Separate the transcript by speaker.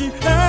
Speaker 1: you.